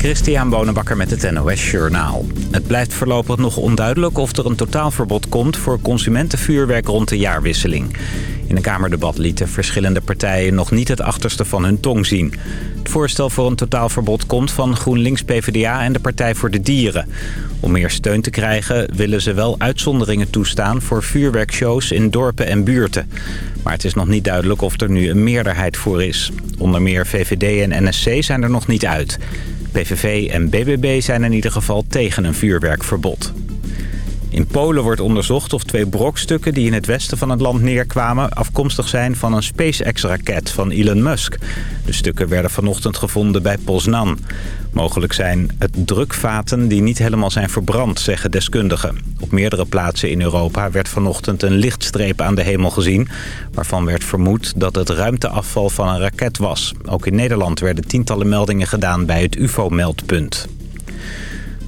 Christian Bonenbakker met het NOS Journaal. Het blijft voorlopig nog onduidelijk of er een totaalverbod komt... voor consumentenvuurwerk rond de jaarwisseling. In een Kamerdebat lieten verschillende partijen nog niet het achterste van hun tong zien. Het voorstel voor een totaalverbod komt van GroenLinks, PvdA en de Partij voor de Dieren. Om meer steun te krijgen willen ze wel uitzonderingen toestaan... voor vuurwerkshows in dorpen en buurten. Maar het is nog niet duidelijk of er nu een meerderheid voor is. Onder meer VVD en NSC zijn er nog niet uit. PVV en BBB zijn in ieder geval tegen een vuurwerkverbod. In Polen wordt onderzocht of twee brokstukken die in het westen van het land neerkwamen... afkomstig zijn van een SpaceX-raket van Elon Musk. De stukken werden vanochtend gevonden bij Poznan. Mogelijk zijn het drukvaten die niet helemaal zijn verbrand, zeggen deskundigen. Op meerdere plaatsen in Europa werd vanochtend een lichtstreep aan de hemel gezien... waarvan werd vermoed dat het ruimteafval van een raket was. Ook in Nederland werden tientallen meldingen gedaan bij het UFO-meldpunt.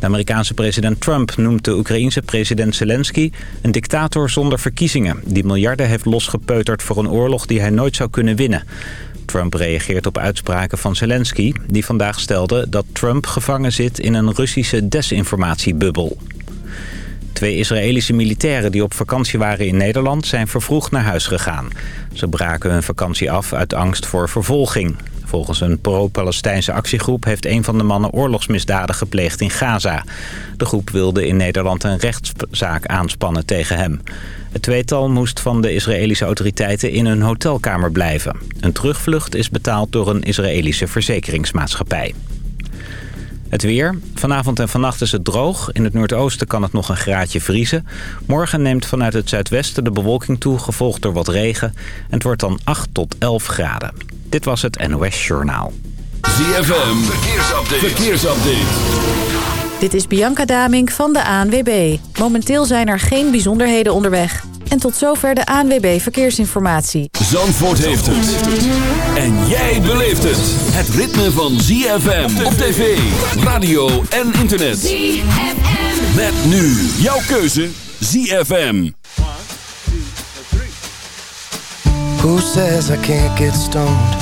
De Amerikaanse president Trump noemt de Oekraïense president Zelensky een dictator zonder verkiezingen... die miljarden heeft losgepeuterd voor een oorlog die hij nooit zou kunnen winnen. Trump reageert op uitspraken van Zelensky... die vandaag stelde dat Trump gevangen zit in een Russische desinformatiebubbel. Twee Israëlische militairen die op vakantie waren in Nederland... zijn vervroegd naar huis gegaan. Ze braken hun vakantie af uit angst voor vervolging. Volgens een pro-Palestijnse actiegroep heeft een van de mannen oorlogsmisdaden gepleegd in Gaza. De groep wilde in Nederland een rechtszaak aanspannen tegen hem. Het tweetal moest van de Israëlische autoriteiten in hun hotelkamer blijven. Een terugvlucht is betaald door een Israëlische verzekeringsmaatschappij. Het weer. Vanavond en vannacht is het droog. In het noordoosten kan het nog een graadje vriezen. Morgen neemt vanuit het zuidwesten de bewolking toe, gevolgd door wat regen. En het wordt dan 8 tot 11 graden. Dit was het NOS Journaal. ZFM. Verkeersupdate. Verkeersupdate. Dit is Bianca Damink van de ANWB. Momenteel zijn er geen bijzonderheden onderweg. En tot zover de ANWB Verkeersinformatie. Zandvoort heeft het. En jij beleeft het. Het ritme van ZFM op tv, radio en internet. ZFM. Met nu jouw keuze ZFM. Who says I can't get stoned?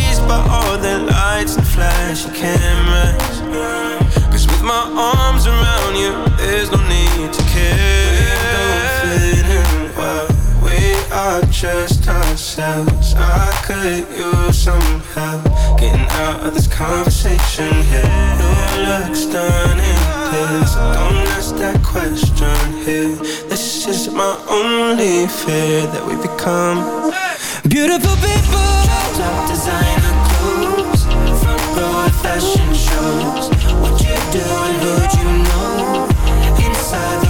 dazed by all the lights and flashy cameras. Cause with my arms around you, there's no need to care. We don't fit in well, we are just ourselves. I could use some help getting out of this conversation here. Your looks done stunning, please don't ask that question here. This is my only fear that we become. Beautiful people. Top designer clothes Front row fashion shows. What you do and who you know. Inside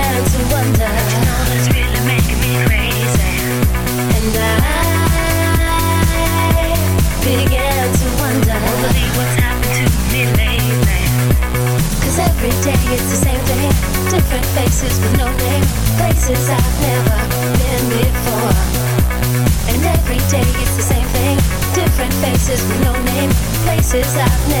places I've never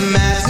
matter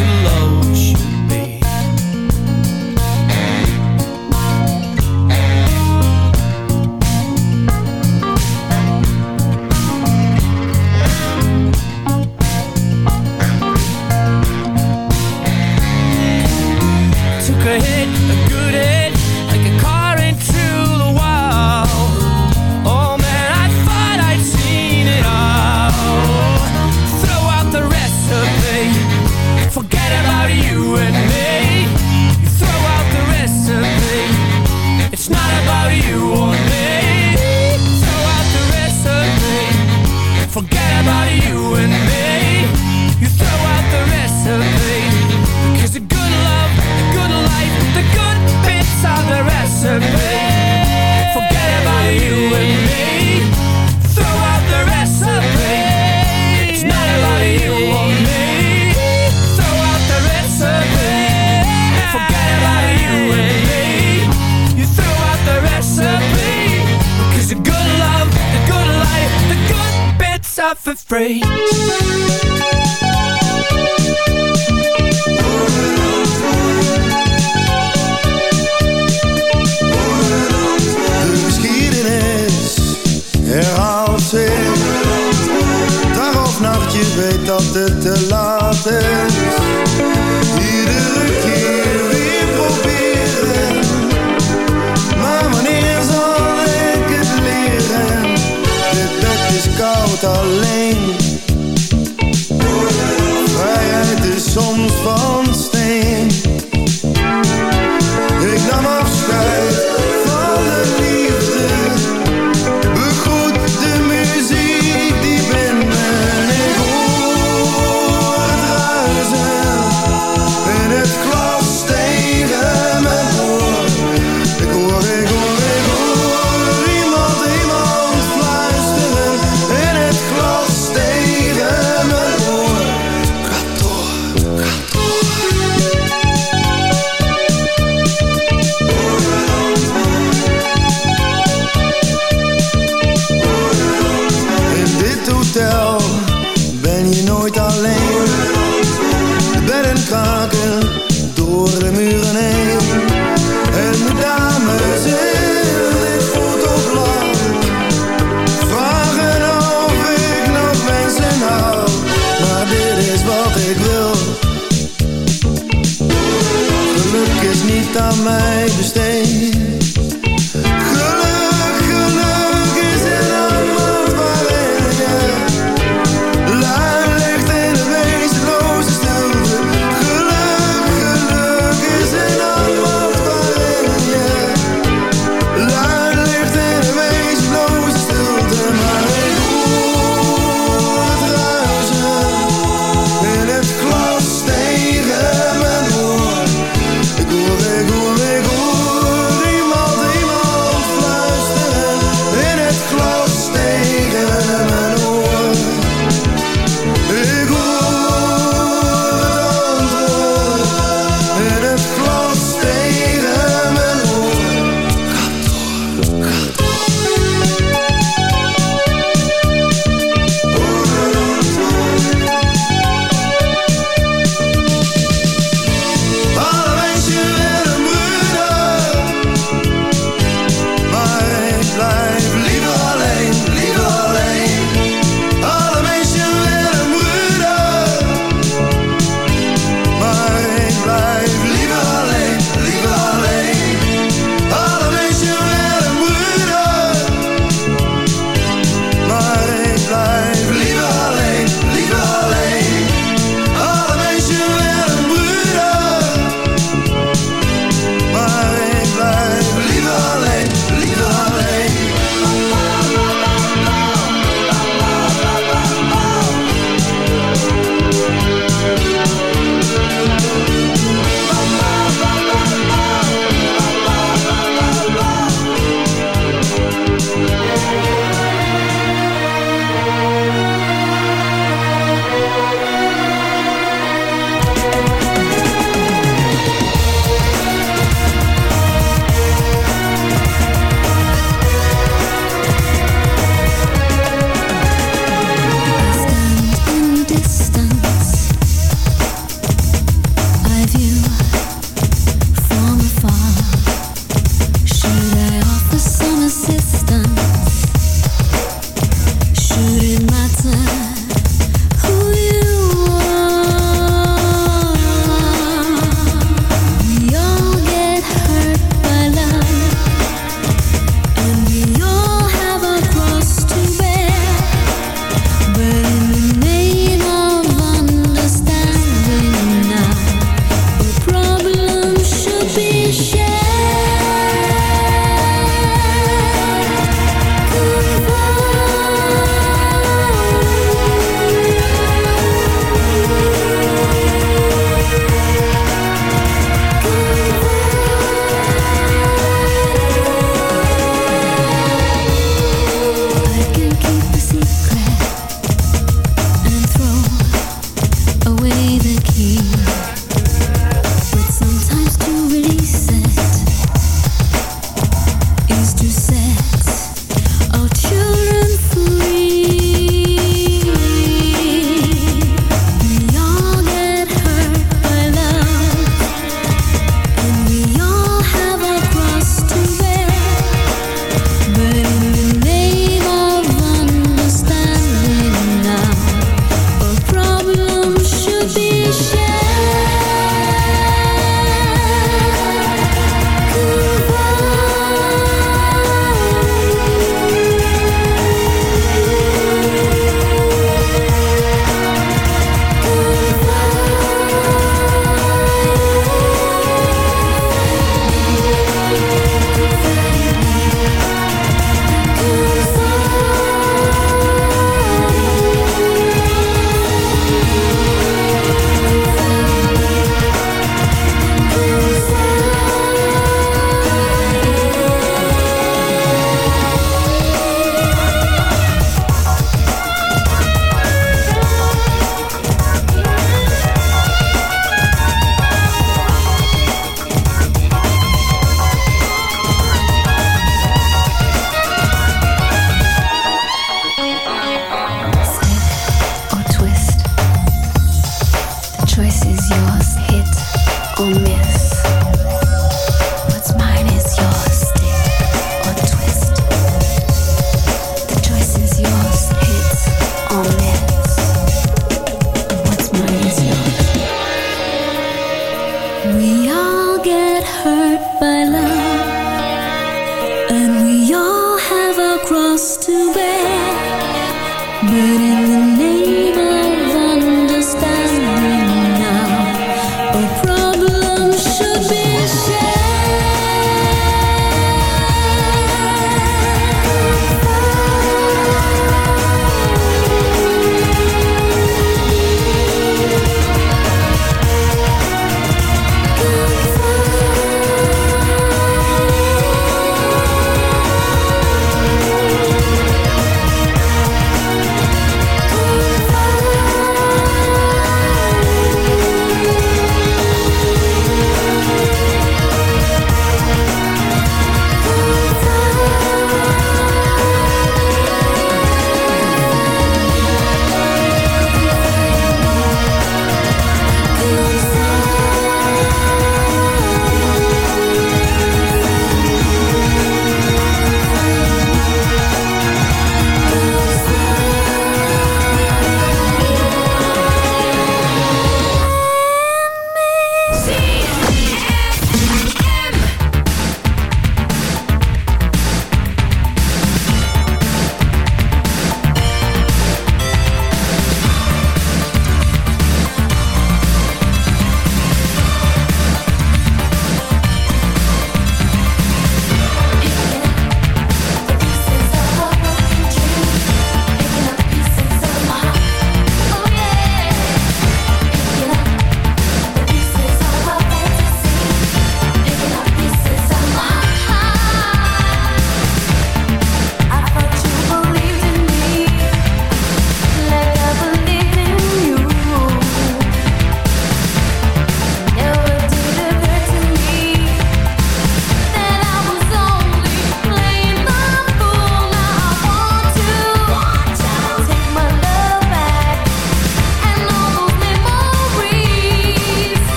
not Geluk is niet aan mij besteed.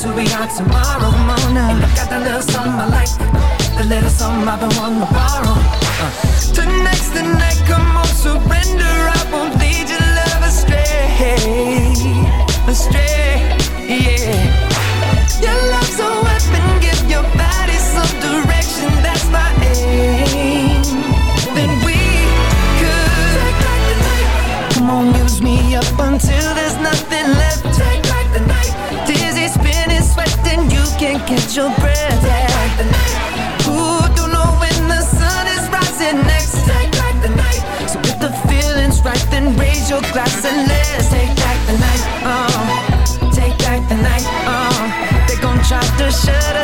Cares who we are tomorrow. Now. I got that little something I like. The little something I've been wanting to borrow. Uh. Tonight's the night, come on, surrender. I won't lead your love astray. Astray, yeah. Your love's a weapon, give your body some direction. That's my aim. Then we could. Come on, use me up until your breath. Back the night. Ooh, don't know when the sun is rising next. Take back the night. So if the feeling's right, then raise your glass and let's take back the night. Oh, take back the night. Oh, they gon' try to shut us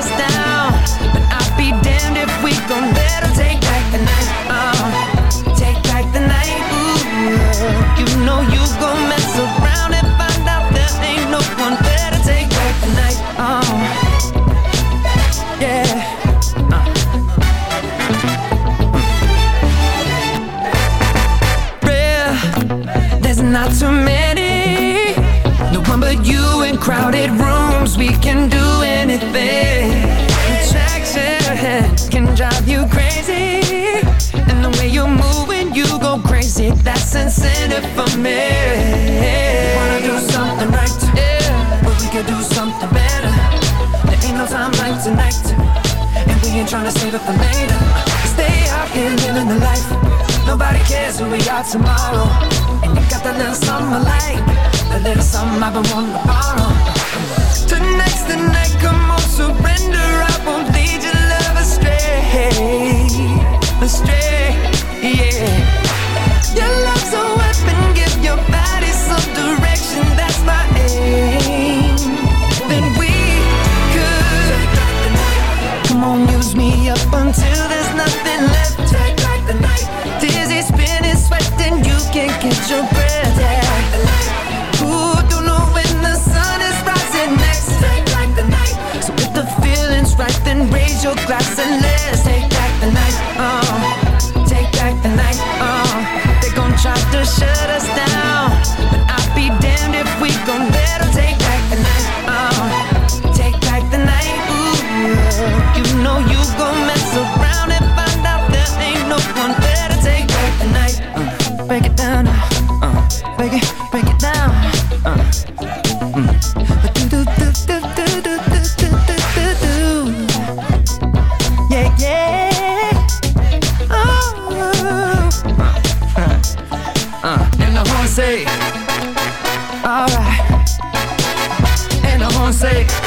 to for later. Stay out here living the life. Nobody cares who we are tomorrow. And you got that little something I like. That little something I've been wanting to borrow. Tonight's the night, come on, surrender. I won't lead your love astray. Astray, yeah. Your love's a weapon, give your body some direction. That's my aim. Until there's nothing left. Take back the night. Dizzy, spinning, sweating, you can't catch your breath. Yeah. Ooh, don't know when the sun is rising next. Take back the night. So if the feeling's right, then raise your glass and let's say, alright. And i the horn say,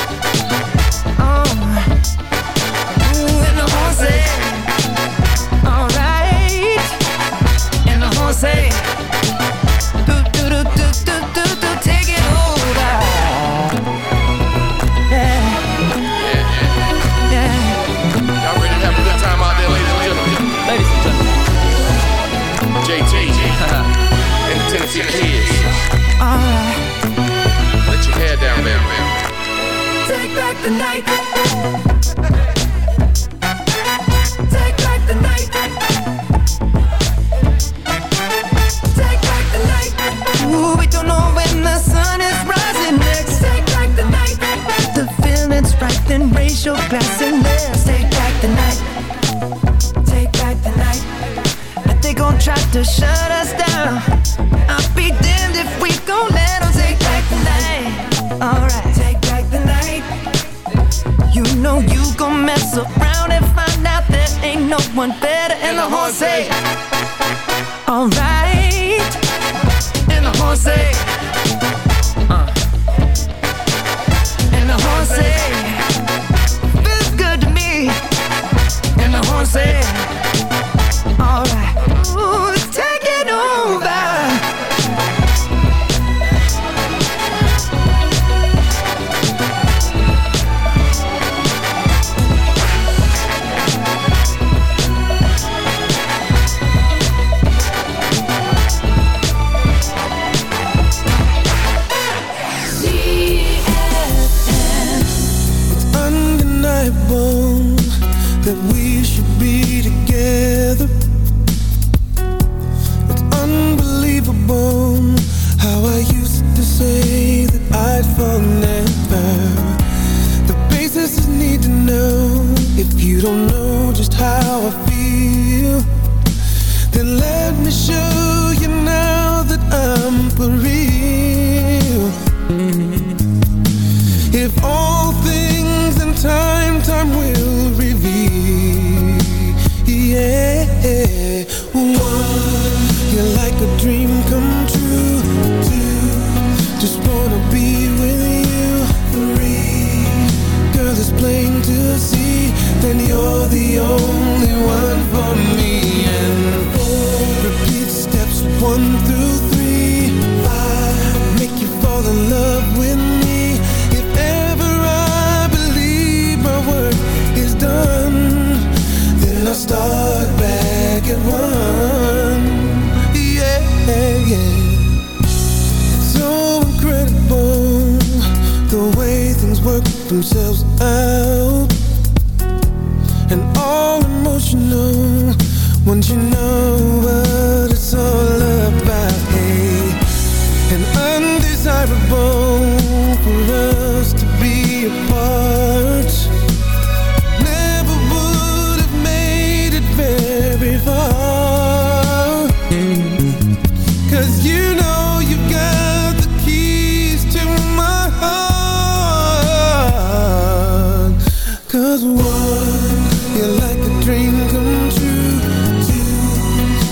that we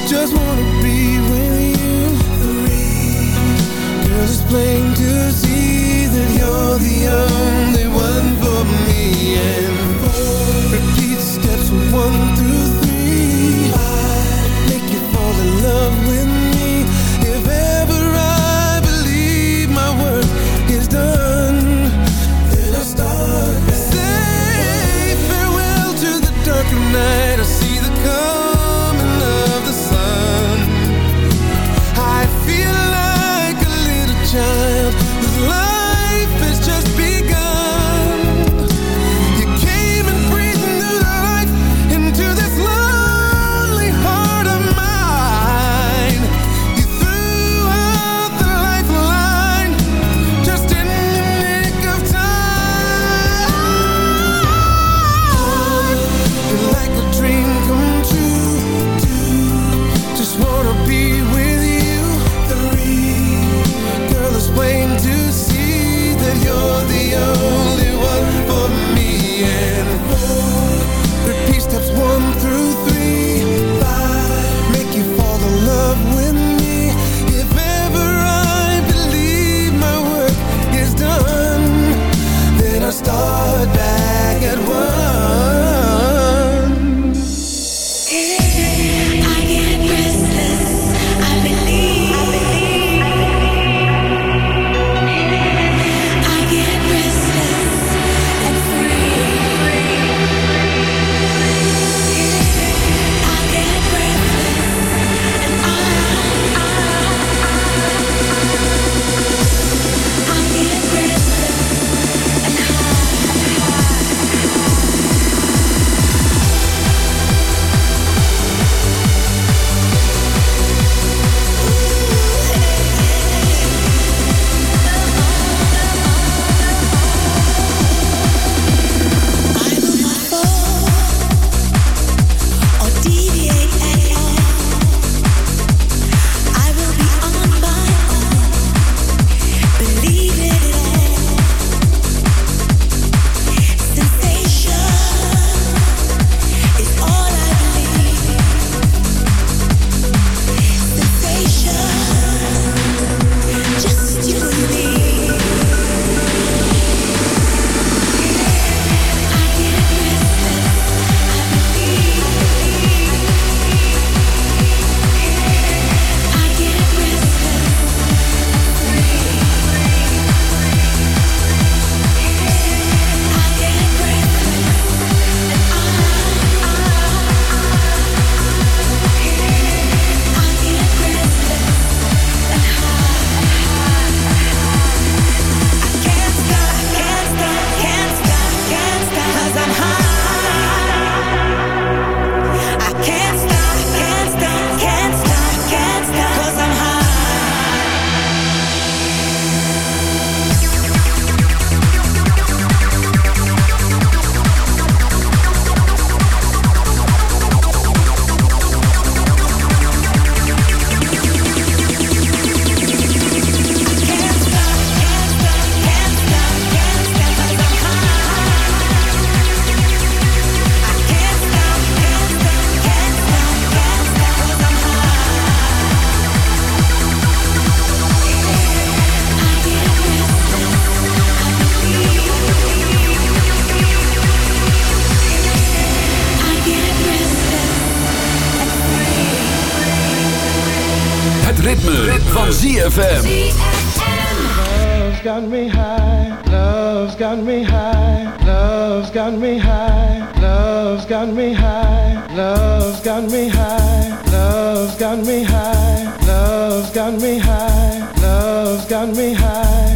just wanna be with you. Girl, it's plain van ZFM. Love's got me high, love's got me high, love's got me high, love's got me high, love's got me high, love's got me high, love's got me high, love's got me high.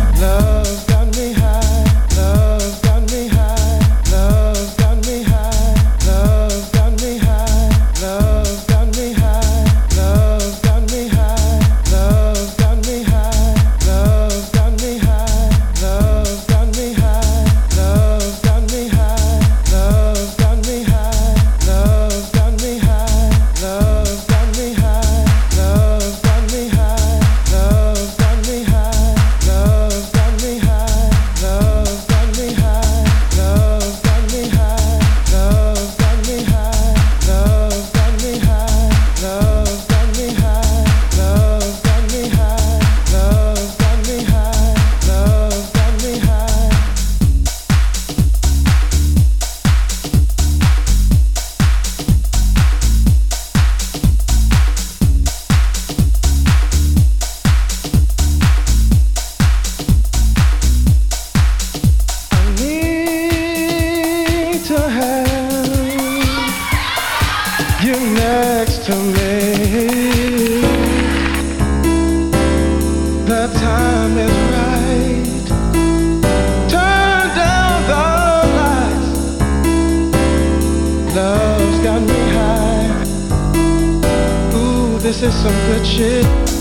this some good shit.